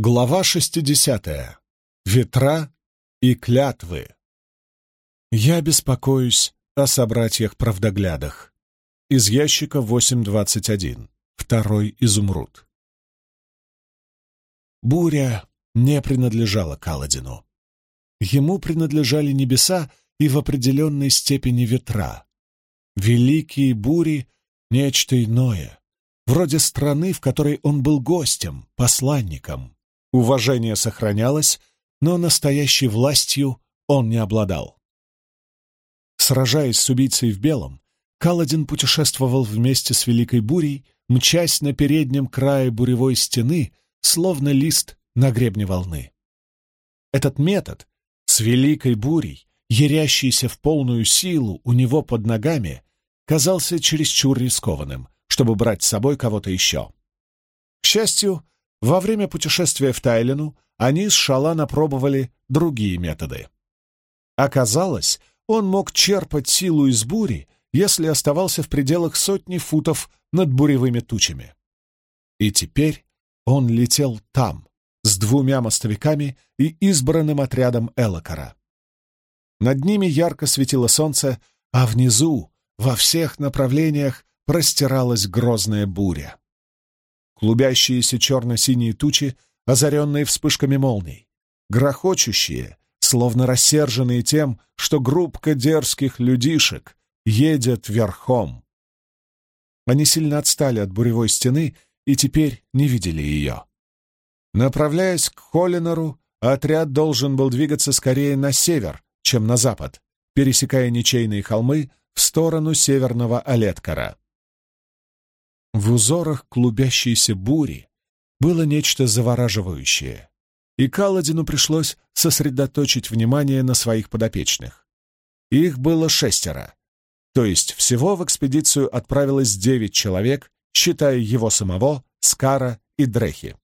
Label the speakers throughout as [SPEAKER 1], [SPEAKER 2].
[SPEAKER 1] Глава 60. Ветра и клятвы. Я беспокоюсь о собратьях-правдоглядах. Из ящика 8.21. Второй изумруд. Буря не принадлежала Каладину. Ему принадлежали небеса и в определенной степени ветра. Великие бури — нечто иное, вроде страны, в которой он был гостем, посланником. Уважение сохранялось, но настоящей властью он не обладал. Сражаясь с убийцей в белом, Каладин путешествовал вместе с Великой Бурей, мчась на переднем крае буревой стены, словно лист на гребне волны. Этот метод с Великой Бурей, ярящийся в полную силу у него под ногами, казался чересчур рискованным, чтобы брать с собой кого-то еще. К счастью, во время путешествия в Тайлену они с Шалан опробовали другие методы. Оказалось, он мог черпать силу из бури, если оставался в пределах сотни футов над буревыми тучами. И теперь он летел там, с двумя мостовиками и избранным отрядом Элокара. Над ними ярко светило солнце, а внизу, во всех направлениях, простиралась грозная буря клубящиеся черно-синие тучи, озаренные вспышками молний, грохочущие, словно рассерженные тем, что группка дерзких людишек едет верхом. Они сильно отстали от буревой стены и теперь не видели ее. Направляясь к Холлинору, отряд должен был двигаться скорее на север, чем на запад, пересекая ничейные холмы в сторону северного Олеткара. В узорах клубящейся бури было нечто завораживающее, и Каладину пришлось сосредоточить внимание на своих подопечных. Их было шестеро, то есть всего в экспедицию отправилось девять человек, считая его самого, Скара и Дрехи.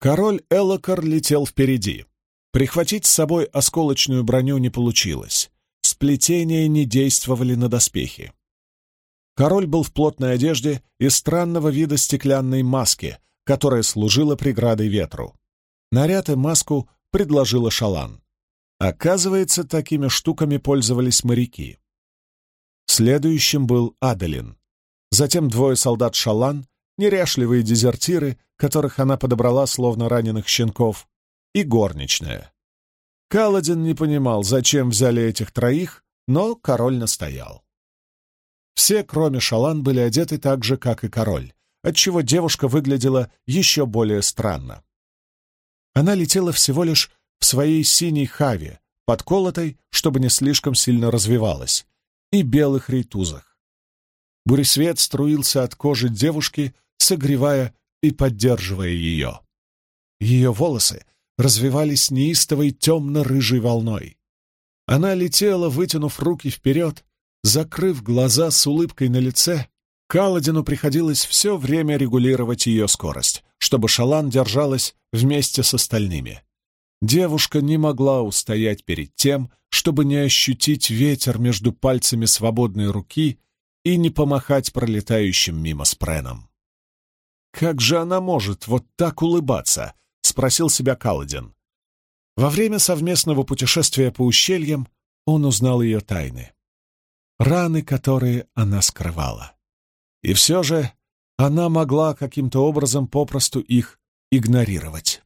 [SPEAKER 1] Король Элокар летел впереди. Прихватить с собой осколочную броню не получилось. Сплетения не действовали на доспехи. Король был в плотной одежде и странного вида стеклянной маске, которая служила преградой ветру. Наряд и маску предложила Шалан. Оказывается, такими штуками пользовались моряки. Следующим был Адалин. Затем двое солдат Шалан, неряшливые дезертиры, которых она подобрала словно раненых щенков, и горничная. Каладин не понимал, зачем взяли этих троих, но король настоял. Все, кроме Шалан, были одеты так же, как и король, отчего девушка выглядела еще более странно. Она летела всего лишь в своей синей хаве, подколотой, чтобы не слишком сильно развивалась, и белых рейтузах. Буресвет струился от кожи девушки, согревая и поддерживая ее. Ее волосы развивались неистовой темно-рыжей волной. Она летела, вытянув руки вперед, Закрыв глаза с улыбкой на лице, Каладину приходилось все время регулировать ее скорость, чтобы шалан держалась вместе с остальными. Девушка не могла устоять перед тем, чтобы не ощутить ветер между пальцами свободной руки и не помахать пролетающим мимо спреном. «Как же она может вот так улыбаться?» — спросил себя Каладин. Во время совместного путешествия по ущельям он узнал ее тайны раны, которые она скрывала. И все же она могла каким-то образом попросту их игнорировать.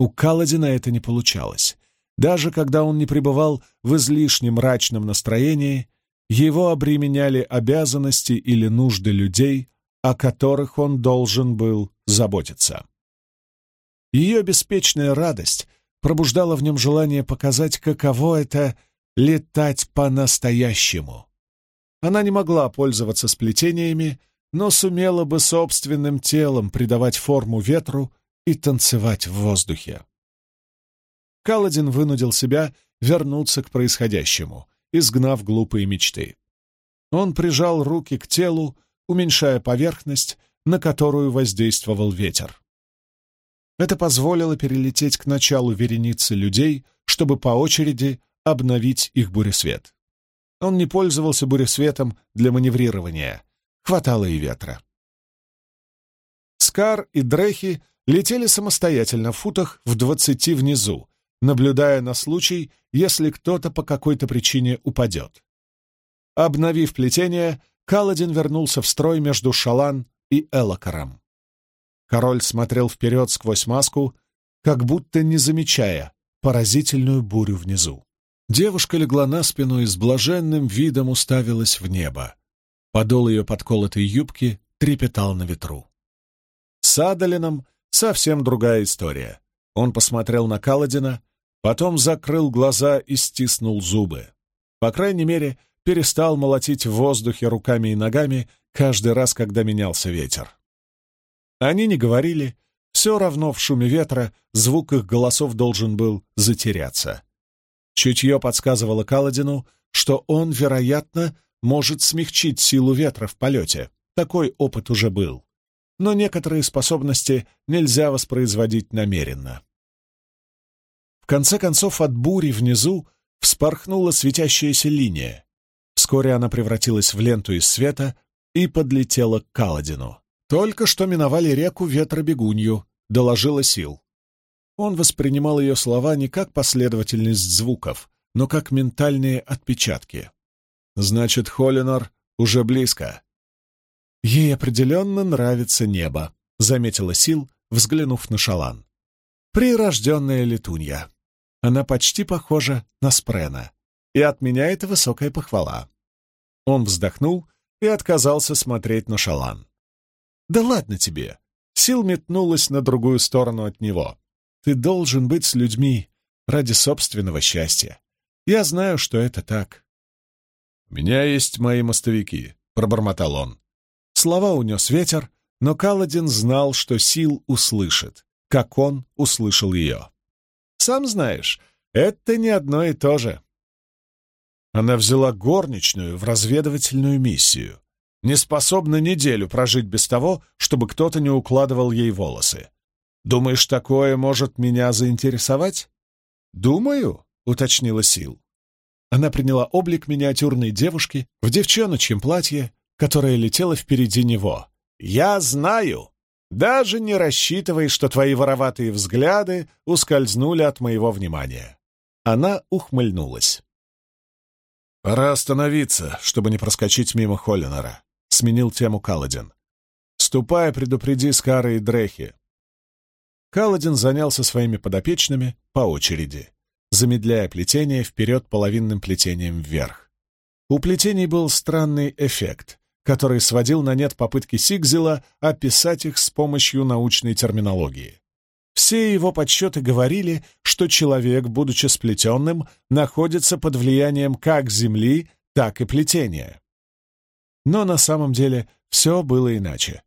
[SPEAKER 1] У Каладина это не получалось. Даже когда он не пребывал в излишне мрачном настроении, его обременяли обязанности или нужды людей, о которых он должен был заботиться. Ее беспечная радость пробуждала в нем желание показать, каково это — летать по-настоящему. Она не могла пользоваться сплетениями, но сумела бы собственным телом придавать форму ветру и танцевать в воздухе. Каладин вынудил себя вернуться к происходящему, изгнав глупые мечты. Он прижал руки к телу, уменьшая поверхность, на которую воздействовал ветер. Это позволило перелететь к началу вереницы людей, чтобы по очереди обновить их буресвет. Он не пользовался буресветом для маневрирования. Хватало и ветра. Скар и Дрехи летели самостоятельно в футах в двадцати внизу, наблюдая на случай, если кто-то по какой-то причине упадет. Обновив плетение, Каладин вернулся в строй между Шалан и Элокаром. Король смотрел вперед сквозь маску, как будто не замечая поразительную бурю внизу. Девушка легла на спину и с блаженным видом уставилась в небо. Подол ее подколотой юбки трепетал на ветру. С Адалином совсем другая история. Он посмотрел на Каладина, потом закрыл глаза и стиснул зубы. По крайней мере, перестал молотить в воздухе руками и ногами каждый раз, когда менялся ветер. Они не говорили, все равно в шуме ветра звук их голосов должен был затеряться. Чутье подсказывало Каладину, что он, вероятно, может смягчить силу ветра в полете. Такой опыт уже был. Но некоторые способности нельзя воспроизводить намеренно. В конце концов, от бури внизу вспорхнула светящаяся линия. Вскоре она превратилась в ленту из света и подлетела к Каладину. Только что миновали реку Ветробегунью, доложила сил. Он воспринимал ее слова не как последовательность звуков, но как ментальные отпечатки. Значит, Холлинор уже близко. Ей определенно нравится небо, заметила Сил, взглянув на Шалан. Прирожденная летунья. Она почти похожа на Спрена, и от меня это высокая похвала. Он вздохнул и отказался смотреть на Шалан. «Да ладно тебе!» Сил метнулась на другую сторону от него. «Ты должен быть с людьми ради собственного счастья. Я знаю, что это так». «У меня есть мои мостовики», — пробормотал он. Слова унес ветер, но Каладин знал, что Сил услышит, как он услышал ее. «Сам знаешь, это не одно и то же». Она взяла горничную в разведывательную миссию не способна неделю прожить без того, чтобы кто-то не укладывал ей волосы. Думаешь, такое может меня заинтересовать? Думаю, уточнила Сил. Она приняла облик миниатюрной девушки в девчоночьем платье, которое летело впереди него. «Я знаю! Даже не рассчитывай, что твои вороватые взгляды ускользнули от моего внимания». Она ухмыльнулась. «Пора остановиться, чтобы не проскочить мимо Холлинора сменил тему Каладин. «Ступай, предупреди Скара и Дрехи». Каладин занялся своими подопечными по очереди, замедляя плетение вперед половинным плетением вверх. У плетений был странный эффект, который сводил на нет попытки Сигзела описать их с помощью научной терминологии. Все его подсчеты говорили, что человек, будучи сплетенным, находится под влиянием как Земли, так и плетения. Но на самом деле все было иначе.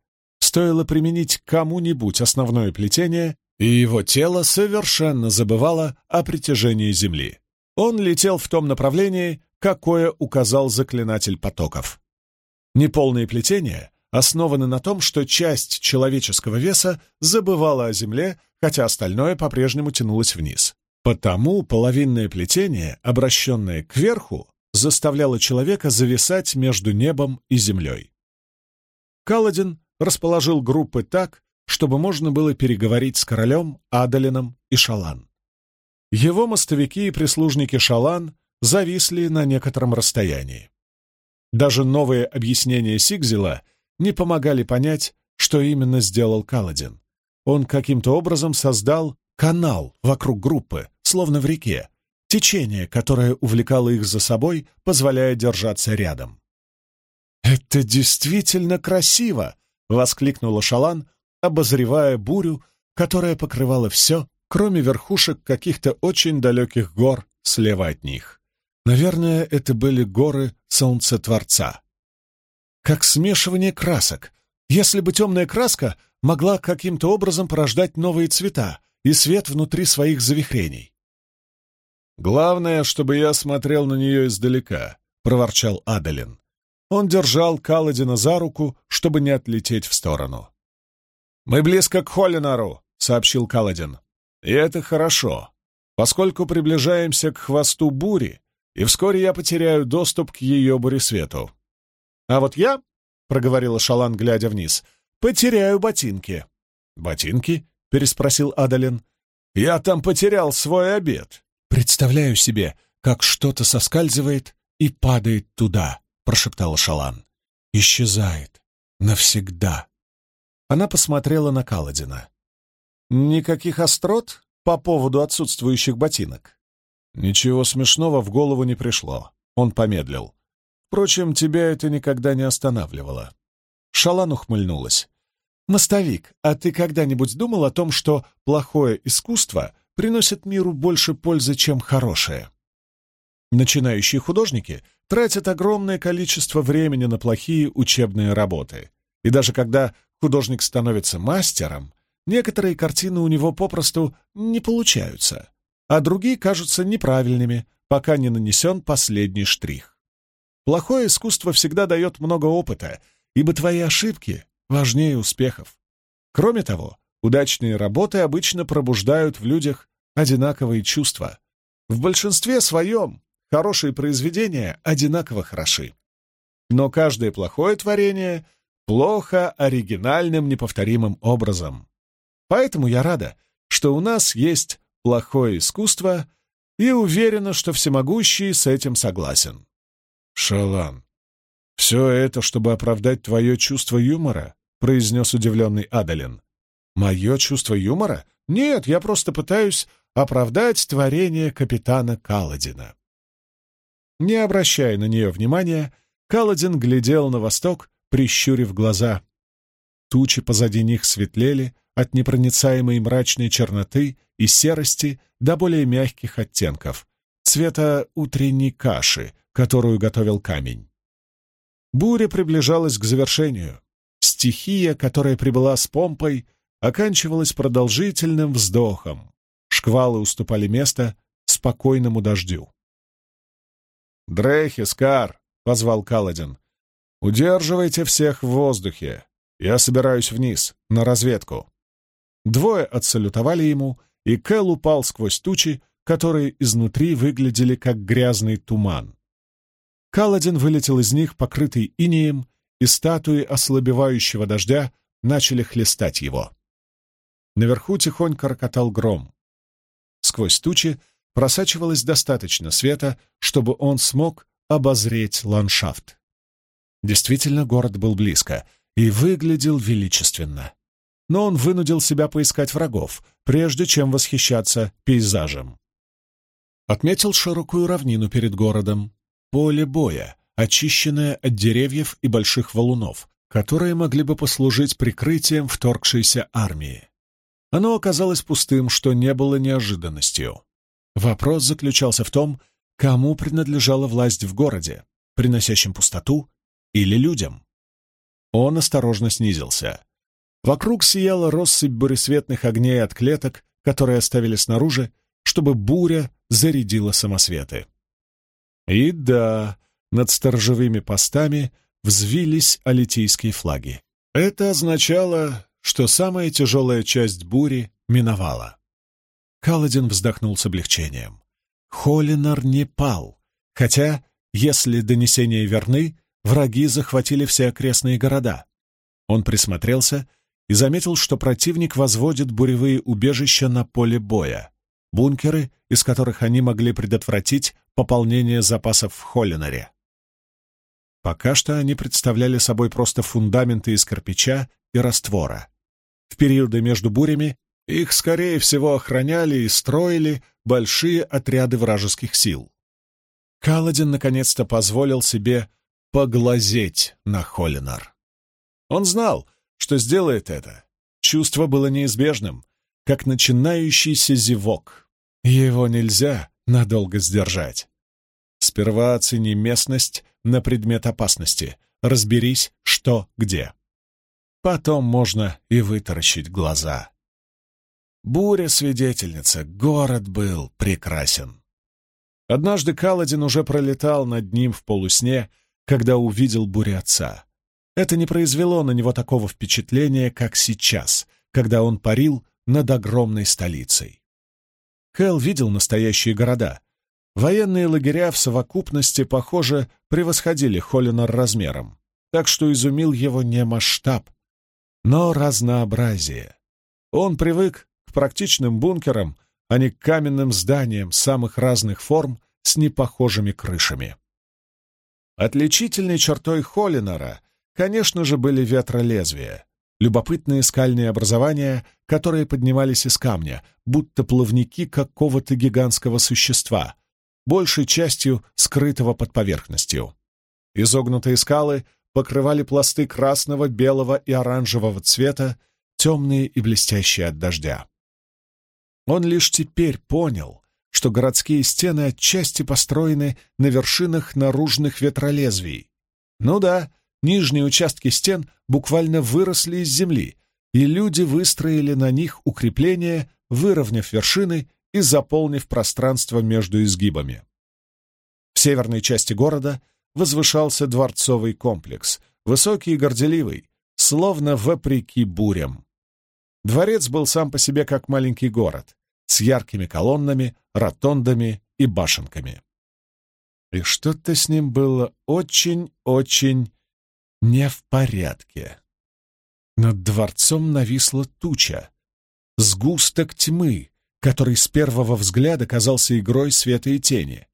[SPEAKER 1] Стоило применить кому-нибудь основное плетение, и его тело совершенно забывало о притяжении Земли. Он летел в том направлении, какое указал заклинатель потоков. Неполные плетения основаны на том, что часть человеческого веса забывала о Земле, хотя остальное по-прежнему тянулось вниз. Потому половинное плетение, обращенное кверху, заставляло человека зависать между небом и землей. Каладин расположил группы так, чтобы можно было переговорить с королем, Адалином и Шалан. Его мостовики и прислужники Шалан зависли на некотором расстоянии. Даже новые объяснения Сигзела не помогали понять, что именно сделал Каладин. Он каким-то образом создал канал вокруг группы, словно в реке, течение, которое увлекало их за собой, позволяя держаться рядом. «Это действительно красиво!» — воскликнула Шалан, обозревая бурю, которая покрывала все, кроме верхушек каких-то очень далеких гор слева от них. Наверное, это были горы Солнцетворца. Как смешивание красок. Если бы темная краска могла каким-то образом порождать новые цвета и свет внутри своих завихрений. «Главное, чтобы я смотрел на нее издалека», — проворчал Адалин. Он держал Каладина за руку, чтобы не отлететь в сторону. «Мы близко к Холлинару», — сообщил Каладин. «И это хорошо, поскольку приближаемся к хвосту бури, и вскоре я потеряю доступ к ее буресвету». «А вот я», — проговорила Шалан, глядя вниз, — «потеряю ботинки». «Ботинки?» — переспросил Адалин. «Я там потерял свой обед». «Представляю себе, как что-то соскальзывает и падает туда», — прошептала Шалан. «Исчезает. Навсегда». Она посмотрела на Каладина. «Никаких острот по поводу отсутствующих ботинок?» Ничего смешного в голову не пришло. Он помедлил. Впрочем, тебя это никогда не останавливало. Шалан ухмыльнулась. «Мостовик, а ты когда-нибудь думал о том, что плохое искусство приносит миру больше пользы, чем хорошее?» Начинающие художники тратят огромное количество времени на плохие учебные работы. И даже когда художник становится мастером, некоторые картины у него попросту не получаются, а другие кажутся неправильными, пока не нанесен последний штрих. Плохое искусство всегда дает много опыта, ибо твои ошибки важнее успехов. Кроме того, удачные работы обычно пробуждают в людях одинаковые чувства. В большинстве своем хорошие произведения одинаково хороши. Но каждое плохое творение плохо оригинальным неповторимым образом. Поэтому я рада, что у нас есть плохое искусство и уверена, что всемогущий с этим согласен. «Шалан, все это, чтобы оправдать твое чувство юмора?» — произнес удивленный Адалин. «Мое чувство юмора? Нет, я просто пытаюсь оправдать творение капитана Каладина». Не обращая на нее внимания, Каладин глядел на восток, прищурив глаза. Тучи позади них светлели от непроницаемой мрачной черноты и серости до более мягких оттенков, цвета утренней каши, которую готовил камень. Буря приближалась к завершению. Стихия, которая прибыла с помпой, оканчивалась продолжительным вздохом. Шквалы уступали место спокойному дождю. «Дрейхи, Скар!» — позвал Каладин. «Удерживайте всех в воздухе. Я собираюсь вниз, на разведку». Двое отсалютовали ему, и Кэл упал сквозь тучи, которые изнутри выглядели как грязный туман. Каладин вылетел из них, покрытый инеем, и статуи ослабевающего дождя начали хлестать его. Наверху тихонько рокотал гром. Сквозь тучи просачивалось достаточно света, чтобы он смог обозреть ландшафт. Действительно, город был близко и выглядел величественно. Но он вынудил себя поискать врагов, прежде чем восхищаться пейзажем. Отметил широкую равнину перед городом, поле боя, очищенное от деревьев и больших валунов, которые могли бы послужить прикрытием вторгшейся армии. Оно оказалось пустым, что не было неожиданностью. Вопрос заключался в том, кому принадлежала власть в городе, приносящем пустоту или людям. Он осторожно снизился. Вокруг сияла россыпь буресветных огней от клеток, которые оставили снаружи, чтобы буря зарядила самосветы. И да, над сторожевыми постами взвились алитийские флаги. Это означало, что самая тяжелая часть бури миновала. Каладин вздохнул с облегчением. Холинар не пал, хотя, если донесения верны, враги захватили все окрестные города. Он присмотрелся и заметил, что противник возводит буревые убежища на поле боя бункеры, из которых они могли предотвратить пополнение запасов в Холлинаре. Пока что они представляли собой просто фундаменты из кирпича и раствора. В периоды между бурями их, скорее всего, охраняли и строили большие отряды вражеских сил. Каладин наконец-то позволил себе поглазеть на Холлинар. Он знал, что сделает это. Чувство было неизбежным, как начинающийся зевок. Его нельзя надолго сдержать. Сперва оцени местность на предмет опасности, разберись, что где. Потом можно и вытаращить глаза. Буря-свидетельница, город был прекрасен. Однажды Каладин уже пролетал над ним в полусне, когда увидел буря отца. Это не произвело на него такого впечатления, как сейчас, когда он парил над огромной столицей. Кэл видел настоящие города. Военные лагеря в совокупности, похоже, превосходили Холлинар размером, так что изумил его не масштаб, но разнообразие. Он привык практичным бункерам, а не каменным зданиям самых разных форм с непохожими крышами. Отличительной чертой Холлинора, конечно же, были ветролезвия, любопытные скальные образования, которые поднимались из камня, будто плавники какого-то гигантского существа, большей частью скрытого под поверхностью. Изогнутые скалы покрывали пласты красного, белого и оранжевого цвета, темные и блестящие от дождя. Он лишь теперь понял, что городские стены отчасти построены на вершинах наружных ветролезвий. Ну да, нижние участки стен буквально выросли из земли, и люди выстроили на них укрепления, выровняв вершины и заполнив пространство между изгибами. В северной части города возвышался дворцовый комплекс, высокий и горделивый, словно вопреки бурям. Дворец был сам по себе как маленький город, с яркими колоннами, ротондами и башенками. И что-то с ним было очень-очень не в порядке. Над дворцом нависла туча, сгусток тьмы, который с первого взгляда казался игрой света и тени.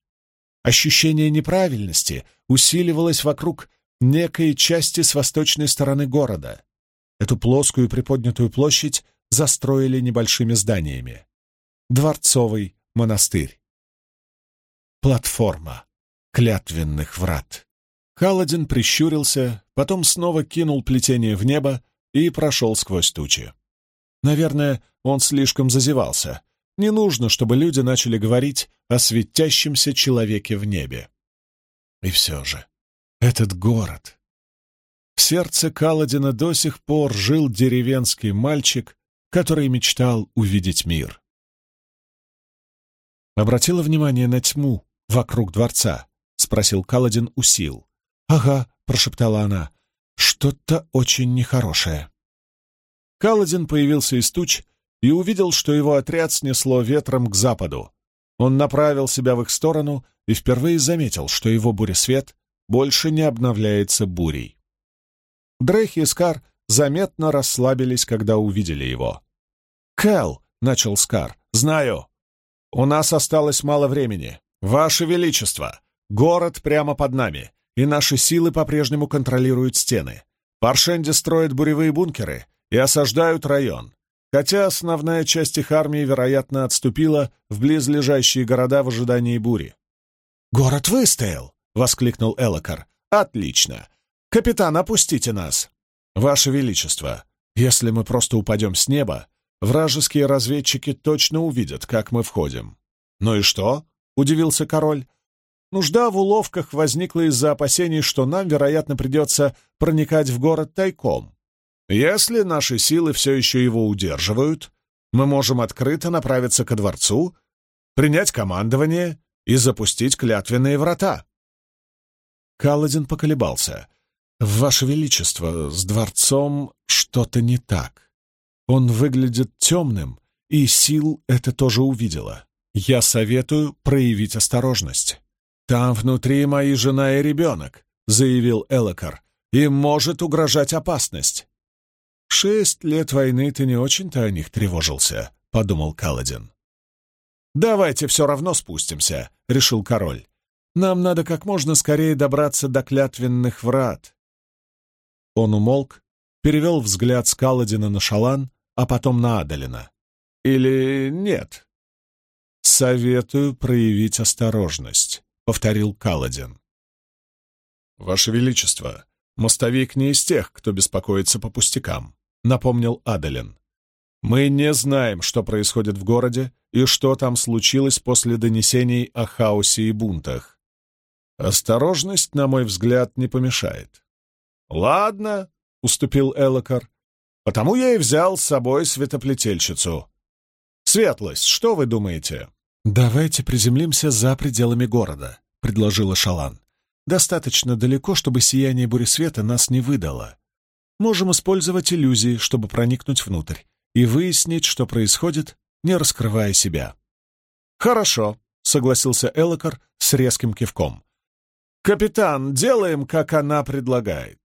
[SPEAKER 1] Ощущение неправильности усиливалось вокруг некой части с восточной стороны города. Эту плоскую приподнятую площадь застроили небольшими зданиями. Дворцовый монастырь. Платформа клятвенных врат. Каладин прищурился, потом снова кинул плетение в небо и прошел сквозь тучи. Наверное, он слишком зазевался. Не нужно, чтобы люди начали говорить о светящемся человеке в небе. И все же, этот город... В сердце Каладина до сих пор жил деревенский мальчик, который мечтал увидеть мир. Обратила внимание на тьму вокруг дворца, спросил Каладин у сил. «Ага», — прошептала она, — «что-то очень нехорошее». Каладин появился из туч и увидел, что его отряд снесло ветром к западу. Он направил себя в их сторону и впервые заметил, что его буресвет больше не обновляется бурей. Дрейх и Скар заметно расслабились, когда увидели его. «Кэл!» — начал Скар. «Знаю. У нас осталось мало времени. Ваше Величество, город прямо под нами, и наши силы по-прежнему контролируют стены. Паршенди строят буревые бункеры и осаждают район хотя основная часть их армии, вероятно, отступила в близлежащие города в ожидании бури. «Город выстоял!» — воскликнул Элокар. «Отлично! Капитан, опустите нас!» «Ваше Величество, если мы просто упадем с неба, вражеские разведчики точно увидят, как мы входим». «Ну и что?» — удивился король. «Нужда в уловках возникла из-за опасений, что нам, вероятно, придется проникать в город тайком. Если наши силы все еще его удерживают, мы можем открыто направиться ко дворцу, принять командование и запустить клятвенные врата. Каладин поколебался. «Ваше Величество, с дворцом что-то не так. Он выглядит темным, и сил это тоже увидела. Я советую проявить осторожность. Там внутри мои жена и ребенок», — заявил Элокар. «Им может угрожать опасность. «Шесть лет войны ты не очень-то о них тревожился», — подумал Каладин. «Давайте все равно спустимся», — решил король. «Нам надо как можно скорее добраться до клятвенных врат». Он умолк, перевел взгляд с Каладина на Шалан, а потом на Адалина. «Или нет?» «Советую проявить осторожность», — повторил Каладин. «Ваше Величество, мостовик не из тех, кто беспокоится по пустякам. — напомнил Адалин. «Мы не знаем, что происходит в городе и что там случилось после донесений о хаосе и бунтах. Осторожность, на мой взгляд, не помешает». «Ладно», — уступил Элокар, — «потому я и взял с собой светоплетельщицу. Светлость, что вы думаете?» «Давайте приземлимся за пределами города», — предложила Шалан. «Достаточно далеко, чтобы сияние буресвета нас не выдало можем использовать иллюзии, чтобы проникнуть внутрь и выяснить, что происходит, не раскрывая себя. «Хорошо», — согласился Элокар с резким кивком. «Капитан, делаем, как она предлагает.